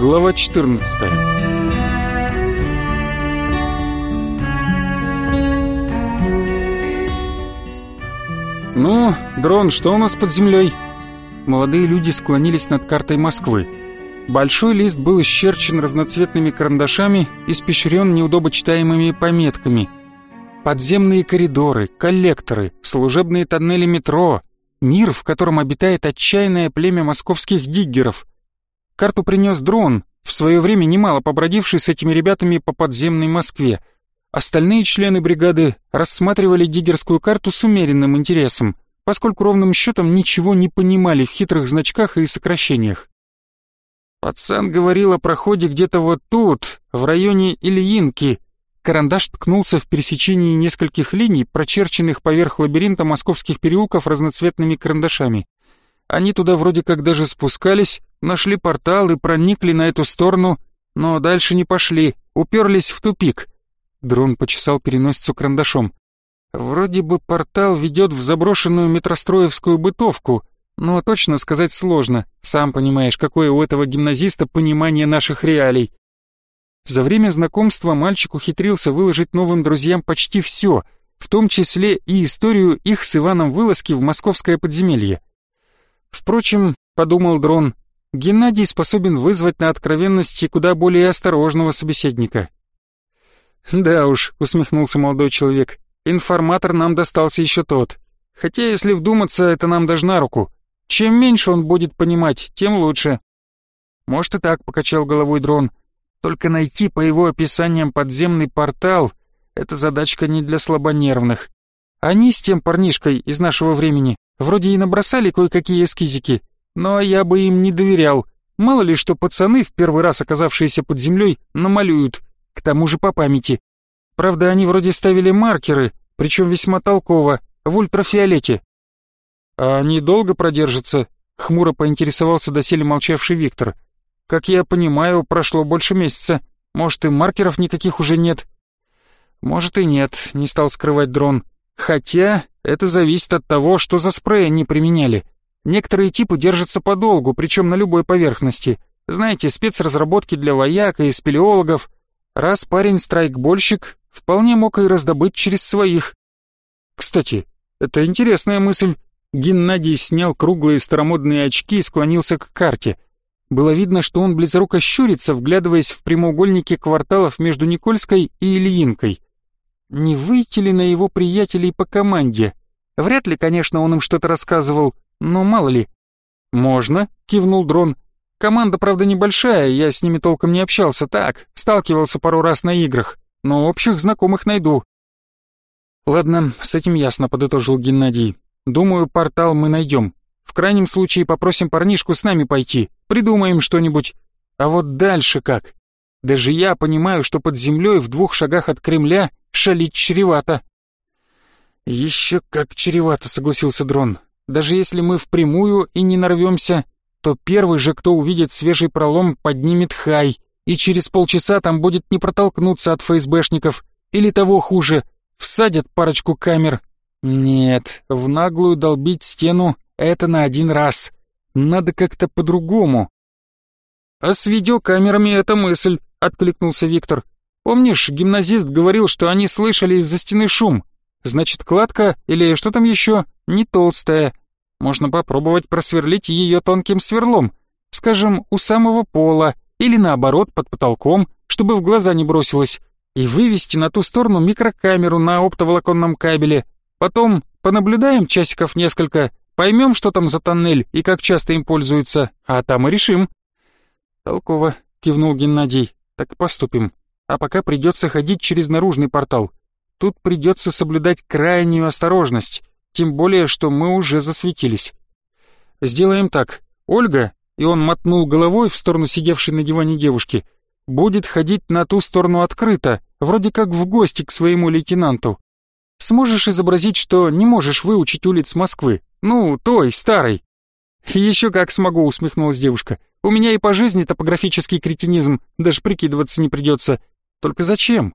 Глава 14 «Ну, дрон, что у нас под землей?» Молодые люди склонились над картой Москвы. Большой лист был исчерчен разноцветными карандашами и спещрен неудобочитаемыми пометками. Подземные коридоры, коллекторы, служебные тоннели метро, мир, в котором обитает отчаянное племя московских диггеров — Карту принес дрон, в свое время немало побродивший с этими ребятами по подземной Москве. Остальные члены бригады рассматривали диггерскую карту с умеренным интересом, поскольку ровным счетом ничего не понимали в хитрых значках и сокращениях. «Пацан говорил о проходе где-то вот тут, в районе Ильинки». Карандаш ткнулся в пересечении нескольких линий, прочерченных поверх лабиринта московских переулков разноцветными карандашами. Они туда вроде как даже спускались, Нашли портал и проникли на эту сторону, но дальше не пошли, уперлись в тупик. Дрон почесал переносицу карандашом. Вроде бы портал ведет в заброшенную метростроевскую бытовку, но точно сказать сложно, сам понимаешь, какое у этого гимназиста понимание наших реалий. За время знакомства мальчик ухитрился выложить новым друзьям почти все, в том числе и историю их с Иваном вылазки в московское подземелье. Впрочем, подумал Дрон, Геннадий способен вызвать на откровенности куда более осторожного собеседника. «Да уж», — усмехнулся молодой человек, — «информатор нам достался еще тот. Хотя, если вдуматься, это нам даже на руку. Чем меньше он будет понимать, тем лучше». «Может, и так», — покачал головой дрон. «Только найти по его описаниям подземный портал — это задачка не для слабонервных. Они с тем парнишкой из нашего времени вроде и набросали кое-какие эскизики, но я бы им не доверял. Мало ли, что пацаны, в первый раз оказавшиеся под землей, намалюют. К тому же по памяти. Правда, они вроде ставили маркеры, причем весьма толково, в ультрафиолете. «А они долго продержатся?» — хмуро поинтересовался доселе молчавший Виктор. «Как я понимаю, прошло больше месяца. Может, и маркеров никаких уже нет?» «Может и нет», — не стал скрывать дрон. «Хотя это зависит от того, что за спрей они применяли. Некоторые типы держатся подолгу, причем на любой поверхности. Знаете, спецразработки для вояк и спелеологов. Раз парень страйкбольщик, вполне мог и раздобыть через своих. Кстати, это интересная мысль. Геннадий снял круглые старомодные очки и склонился к карте. Было видно, что он близоруко щурится, вглядываясь в прямоугольники кварталов между Никольской и Ильинкой. Не выйти ли на его приятелей по команде? Вряд ли, конечно, он им что-то рассказывал, но мало ли. «Можно», — кивнул дрон. «Команда, правда, небольшая, я с ними толком не общался, так, сталкивался пару раз на играх, но общих знакомых найду». «Ладно, с этим ясно», — подытожил Геннадий. «Думаю, портал мы найдем. В крайнем случае попросим парнишку с нами пойти, придумаем что-нибудь. А вот дальше как? Даже я понимаю, что под землей в двух шагах от Кремля шалить чревато». «Еще как чревато», — согласился дрон. Даже если мы впрямую и не нарвемся, то первый же, кто увидит свежий пролом, поднимет хай, и через полчаса там будет не протолкнуться от ФСБшников, или того хуже, всадят парочку камер. Нет, в наглую долбить стену — это на один раз. Надо как-то по-другому. «А с видеокамерами эта мысль», — откликнулся Виктор. «Помнишь, гимназист говорил, что они слышали из-за стены шум? Значит, кладка или что там еще не толстая, можно попробовать просверлить ее тонким сверлом, скажем, у самого пола или наоборот под потолком, чтобы в глаза не бросилось, и вывести на ту сторону микрокамеру на оптоволоконном кабеле. Потом понаблюдаем часиков несколько, поймем, что там за тоннель и как часто им пользуются, а там и решим. Толково, кивнул Геннадий, так поступим. А пока придется ходить через наружный портал. Тут придется соблюдать крайнюю осторожность тем более, что мы уже засветились. Сделаем так. Ольга, и он мотнул головой в сторону сидевшей на диване девушки, будет ходить на ту сторону открыто, вроде как в гости к своему лейтенанту. Сможешь изобразить, что не можешь выучить улиц Москвы? Ну, той, старой. «Еще как смогу», — усмехнулась девушка. «У меня и по жизни топографический кретинизм, даже прикидываться не придется. Только зачем?»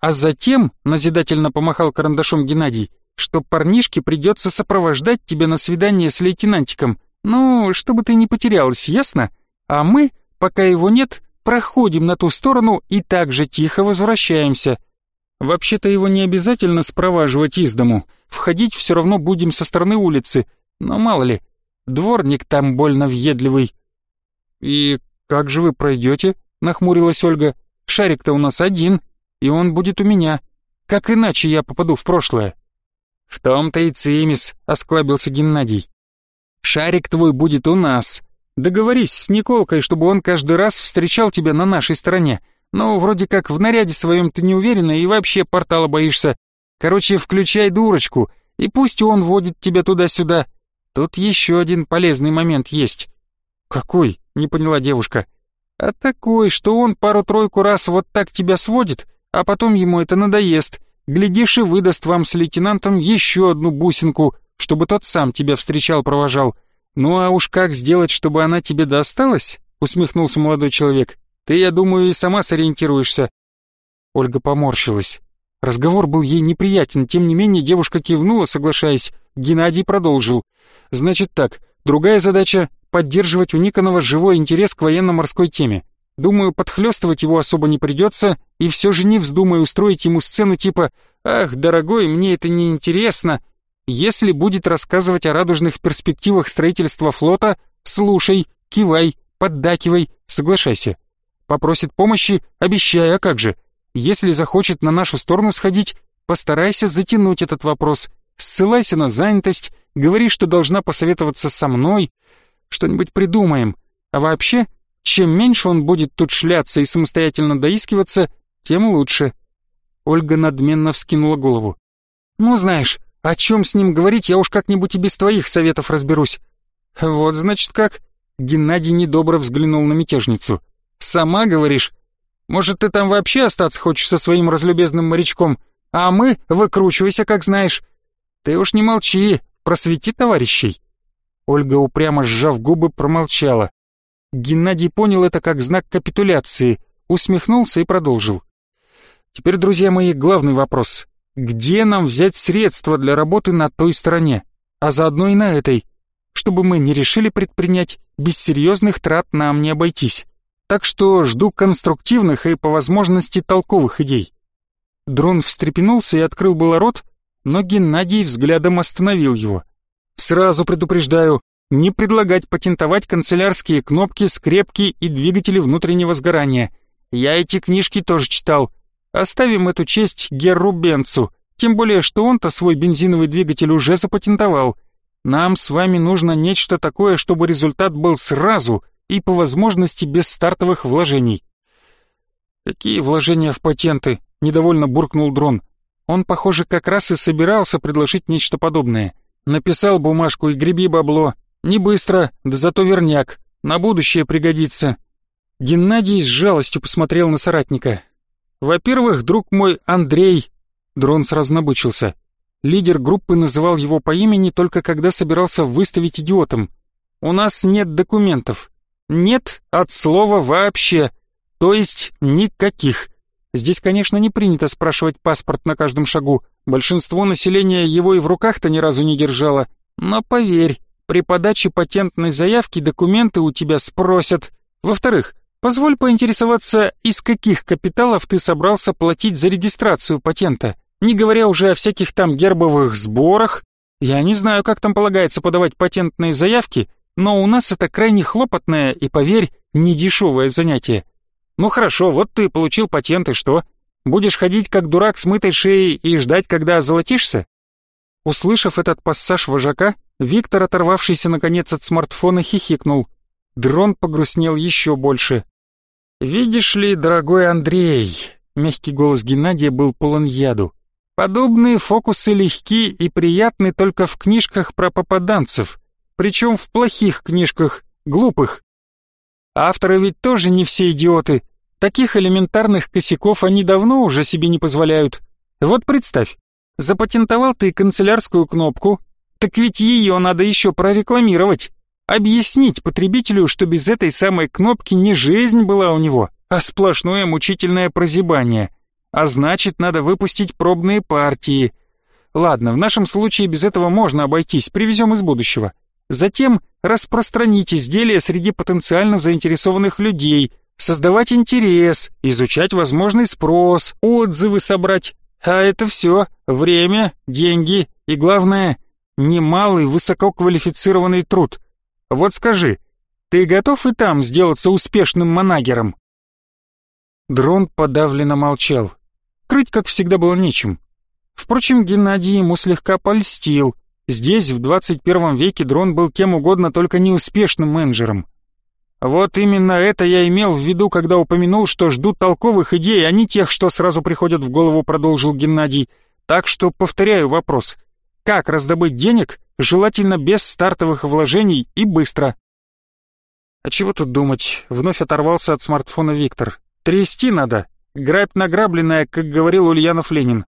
«А затем», — назидательно помахал карандашом Геннадий, что парнишке придется сопровождать тебя на свидание с лейтенантиком, ну, чтобы ты не потерялась, ясно? А мы, пока его нет, проходим на ту сторону и так же тихо возвращаемся. Вообще-то его не обязательно спроваживать из дому, входить все равно будем со стороны улицы, но мало ли, дворник там больно въедливый». «И как же вы пройдете?» — нахмурилась Ольга. «Шарик-то у нас один, и он будет у меня. Как иначе я попаду в прошлое?» «В том-то и цимис», — осклабился Геннадий. «Шарик твой будет у нас. Договорись с Николкой, чтобы он каждый раз встречал тебя на нашей стороне. Ну, вроде как в наряде своем ты не уверена и вообще портала боишься. Короче, включай дурочку, и пусть он водит тебя туда-сюда. Тут еще один полезный момент есть». «Какой?» — не поняла девушка. «А такой, что он пару-тройку раз вот так тебя сводит, а потом ему это надоест, Глядишь, и выдаст вам с лейтенантом еще одну бусинку, чтобы тот сам тебя встречал-провожал. Ну а уж как сделать, чтобы она тебе досталась?» — усмехнулся молодой человек. «Ты, я думаю, и сама сориентируешься». Ольга поморщилась. Разговор был ей неприятен, тем не менее девушка кивнула, соглашаясь. Геннадий продолжил. «Значит так, другая задача — поддерживать у Никонова живой интерес к военно-морской теме. Думаю, подхлёстывать его особо не придется, и все же не вздумай устроить ему сцену типа «Ах, дорогой, мне это не интересно. Если будет рассказывать о радужных перспективах строительства флота, слушай, кивай, поддакивай, соглашайся. Попросит помощи, обещая, а как же. Если захочет на нашу сторону сходить, постарайся затянуть этот вопрос, ссылайся на занятость, говори, что должна посоветоваться со мной, что-нибудь придумаем. А вообще, чем меньше он будет тут шляться и самостоятельно доискиваться, тем лучше. Ольга надменно вскинула голову. «Ну, знаешь, о чем с ним говорить, я уж как-нибудь и без твоих советов разберусь». «Вот, значит, как?» Геннадий недобро взглянул на мятежницу. «Сама, говоришь? Может, ты там вообще остаться хочешь со своим разлюбезным морячком? А мы выкручивайся, как знаешь. Ты уж не молчи, просвети товарищей». Ольга, упрямо сжав губы, промолчала. Геннадий понял это как знак капитуляции, усмехнулся и продолжил. Теперь, друзья мои, главный вопрос. Где нам взять средства для работы на той стороне, а заодно и на этой, чтобы мы не решили предпринять, без серьезных трат нам не обойтись. Так что жду конструктивных и, по возможности, толковых идей. Дрон встрепенулся и открыл было рот, но Геннадий взглядом остановил его. «Сразу предупреждаю, не предлагать патентовать канцелярские кнопки, скрепки и двигатели внутреннего сгорания. Я эти книжки тоже читал. Оставим эту честь Герру Бенцу, тем более, что он-то свой бензиновый двигатель уже запатентовал. Нам с вами нужно нечто такое, чтобы результат был сразу и по возможности без стартовых вложений. «Какие вложения в патенты?» — недовольно буркнул дрон. Он, похоже, как раз и собирался предложить нечто подобное. Написал бумажку и греби бабло, не быстро, да зато верняк. На будущее пригодится. Геннадий с жалостью посмотрел на соратника. Во-первых, друг мой Андрей. Дрон сразу набычился. Лидер группы называл его по имени только когда собирался выставить идиотом. У нас нет документов. Нет от слова вообще. То есть никаких. Здесь, конечно, не принято спрашивать паспорт на каждом шагу. Большинство населения его и в руках-то ни разу не держало. Но поверь, при подаче патентной заявки документы у тебя спросят. Во-вторых, позволь поинтересоваться, из каких капиталов ты собрался платить за регистрацию патента, не говоря уже о всяких там гербовых сборах. Я не знаю, как там полагается подавать патентные заявки, но у нас это крайне хлопотное и, поверь, недешевое занятие. Ну хорошо, вот ты получил патент и что? Будешь ходить как дурак с мытой шеей и ждать, когда озолотишься? Услышав этот пассаж вожака, Виктор, оторвавшийся наконец от смартфона, хихикнул. Дрон погрустнел еще больше. «Видишь ли, дорогой Андрей...» Мягкий голос Геннадия был полон яду. «Подобные фокусы легки и приятны только в книжках про попаданцев, причем в плохих книжках, глупых. Авторы ведь тоже не все идиоты. Таких элементарных косяков они давно уже себе не позволяют. Вот представь, Запатентовал ты канцелярскую кнопку, так ведь ее надо еще прорекламировать. Объяснить потребителю, что без этой самой кнопки не жизнь была у него, а сплошное мучительное прозябание. А значит, надо выпустить пробные партии. Ладно, в нашем случае без этого можно обойтись, привезем из будущего. Затем распространить изделие среди потенциально заинтересованных людей, создавать интерес, изучать возможный спрос, отзывы собрать, а это все – время, деньги и, главное, немалый высококвалифицированный труд. Вот скажи, ты готов и там сделаться успешным манагером?» Дрон подавленно молчал. Крыть, как всегда, было нечем. Впрочем, Геннадий ему слегка польстил. Здесь, в 21 веке, дрон был кем угодно, только неуспешным менеджером – вот именно это я имел в виду, когда упомянул, что жду толковых идей, а не тех, что сразу приходят в голову, продолжил Геннадий. Так что повторяю вопрос. Как раздобыть денег, желательно без стартовых вложений и быстро? А чего тут думать? Вновь оторвался от смартфона Виктор. Трясти надо. Грабь награбленная, как говорил Ульянов Ленин.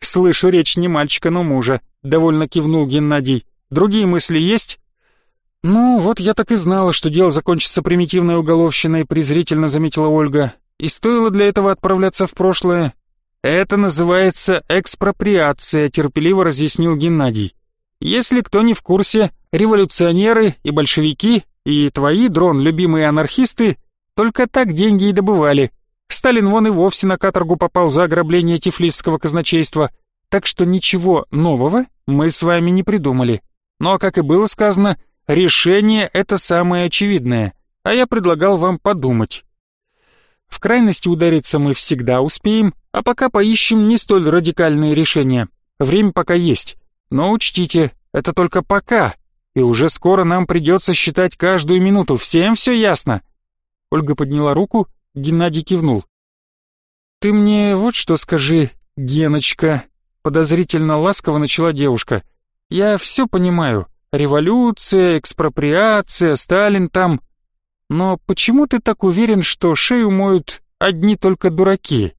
Слышу речь не мальчика, но мужа, довольно кивнул Геннадий. Другие мысли есть? «Ну, вот я так и знала, что дело закончится примитивной уголовщиной», презрительно заметила Ольга. «И стоило для этого отправляться в прошлое?» «Это называется экспроприация», терпеливо разъяснил Геннадий. «Если кто не в курсе, революционеры и большевики, и твои, дрон, любимые анархисты, только так деньги и добывали. Сталин вон и вовсе на каторгу попал за ограбление тифлисского казначейства, так что ничего нового мы с вами не придумали. Но, как и было сказано, Решение — это самое очевидное, а я предлагал вам подумать. В крайности удариться мы всегда успеем, а пока поищем не столь радикальные решения. Время пока есть. Но учтите, это только пока, и уже скоро нам придется считать каждую минуту. Всем все ясно?» Ольга подняла руку, Геннадий кивнул. «Ты мне вот что скажи, Геночка», — подозрительно ласково начала девушка. «Я все понимаю, Революция, экспроприация, Сталин там. Но почему ты так уверен, что шею моют одни только дураки?